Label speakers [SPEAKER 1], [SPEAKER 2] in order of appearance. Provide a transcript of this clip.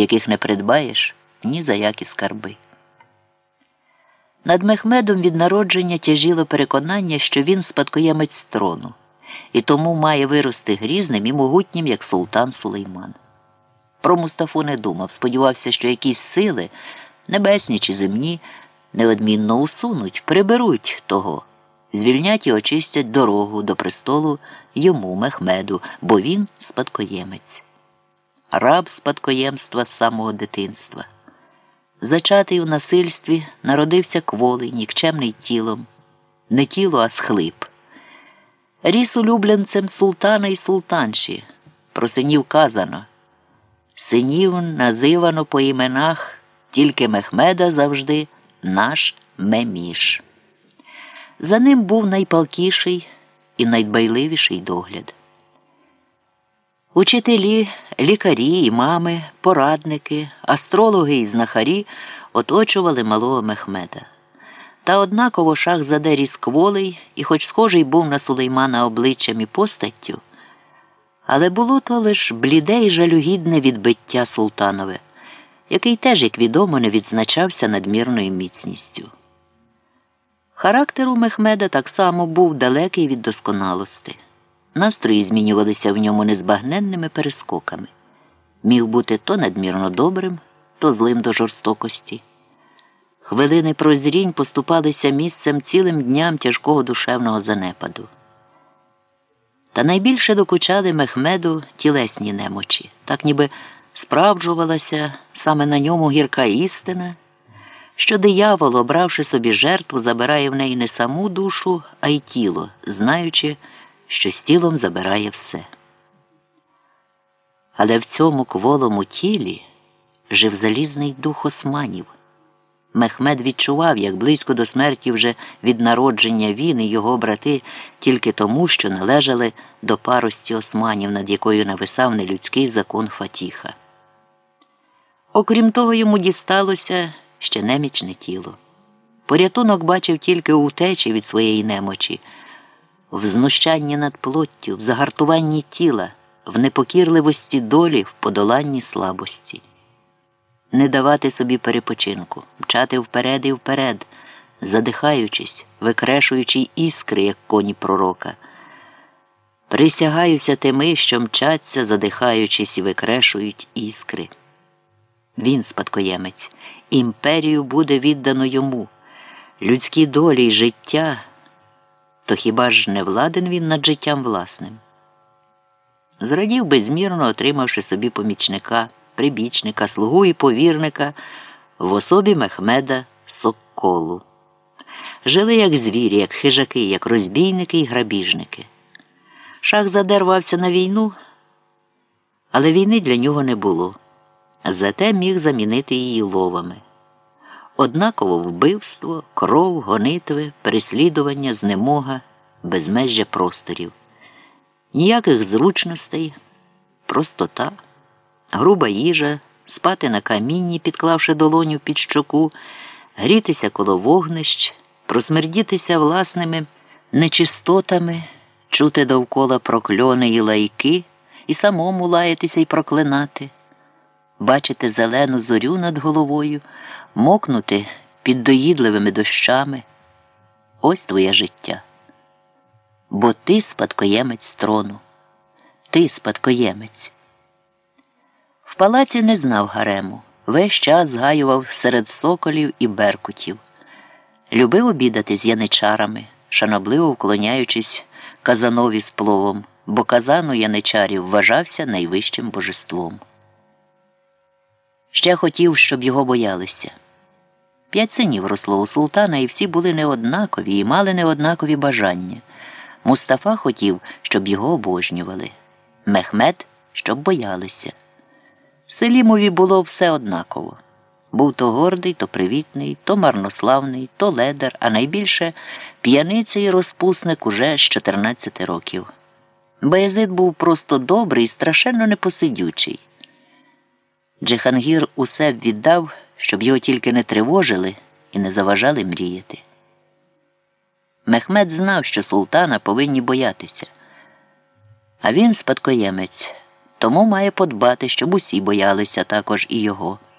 [SPEAKER 1] яких не придбаєш ні за які скарби. Над Мехмедом від народження тяжіло переконання, що він спадкоємець трону, і тому має вирости грізним і могутнім, як султан Сулейман. Про Мустафу не думав, сподівався, що якісь сили, небесні чи земні, неодмінно усунуть, приберуть того, звільнять і очистять дорогу до престолу йому, Мехмеду, бо він спадкоємець, раб спадкоємства з самого дитинства. Зачатий у насильстві народився кволий, нікчемний тілом, не тіло, а схлип. Ріс улюбленцем султана і султанші, про синів казано. Синів називано по іменах, тільки Мехмеда завжди наш меміш. За ним був найпалкіший і найдбайливіший догляд. Учителі, лікарі, імами, порадники, астрологи і знахарі оточували малого Мехмеда. Та однаково шах заде різкволий і, хоч схожий був на сулеймана обличчям і постаттю, але було то лиш бліде і жалюгідне відбиття султанове, який теж, як відомо, не відзначався надмірною міцністю. Характер у Мехмеда так само був далекий від досконалости. Настрої змінювалися в ньому незбагненними перескоками. Міг бути то надмірно добрим, то злим до жорстокості. Хвилини прозрінь поступалися місцем цілим дням тяжкого душевного занепаду. Та найбільше докучали Мехмеду тілесні немочі, так ніби справджувалася саме на ньому гірка істина, що диявол, обравши собі жертву, забирає в неї не саму душу, а й тіло, знаючи, що з тілом забирає все. Але в цьому кволому тілі жив залізний дух османів. Мехмед відчував, як близько до смерті вже від народження він і його брати тільки тому, що належали до парості османів, над якою нависав нелюдський закон Фатіха. Окрім того, йому дісталося ще немічне тіло. Порятунок бачив тільки утечі від своєї немочі, в знущанні над плоттю, в загартуванні тіла, в непокірливості долі, в подоланні слабості не давати собі перепочинку, мчати вперед і вперед, задихаючись, викрешуючи іскри, як коні пророка. Присягаюся тими, що мчаться, задихаючись і викрешують іскри. Він, спадкоємець, імперію буде віддано йому, людські долі й життя, то хіба ж не владен він над життям власним? Зрадів безмірно, отримавши собі помічника прибічника, слугу і повірника в особі Мехмеда Соколу. Жили як звірі, як хижаки, як розбійники і грабіжники. Шах задервався на війну, але війни для нього не було. Зате міг замінити її ловами. Однаково вбивство, кров, гонитви, переслідування, знемога, безмежжя просторів, ніяких зручностей, простота груба їжа, спати на камінні, підклавши долоню під щоку, грітися коло вогнищ, просмердітися власними нечистотами, чути довкола прокльони і лайки, і самому лаятися і проклинати, бачити зелену зорю над головою, мокнути під доїдливими дощами. Ось твоє життя. Бо ти спадкоємець трону, ти спадкоємець В палаці не знав гарему, весь час згаював серед соколів і беркутів. Любив обідати з яничарами, шанобливо вклоняючись казанові з пловом, бо казану яничарів вважався найвищим божеством. Ще хотів, щоб його боялися. П'ять синів росло у султана, і всі були неоднакові і мали неоднакові бажання. Мустафа хотів, щоб його обожнювали. Мехмед, щоб боялися. Селімові було все однаково. Був то гордий, то привітний, то марнославний, то ледар, а найбільше п'яниця і розпусник уже з 14 років. Баязид був просто добрий і страшенно непосидючий. Джехангір усе віддав, щоб його тільки не тривожили і не заважали мріяти. Мехмед знав, що султана повинні боятися, а він спадкоємець тому має подбати, щоб усі боялися також і його.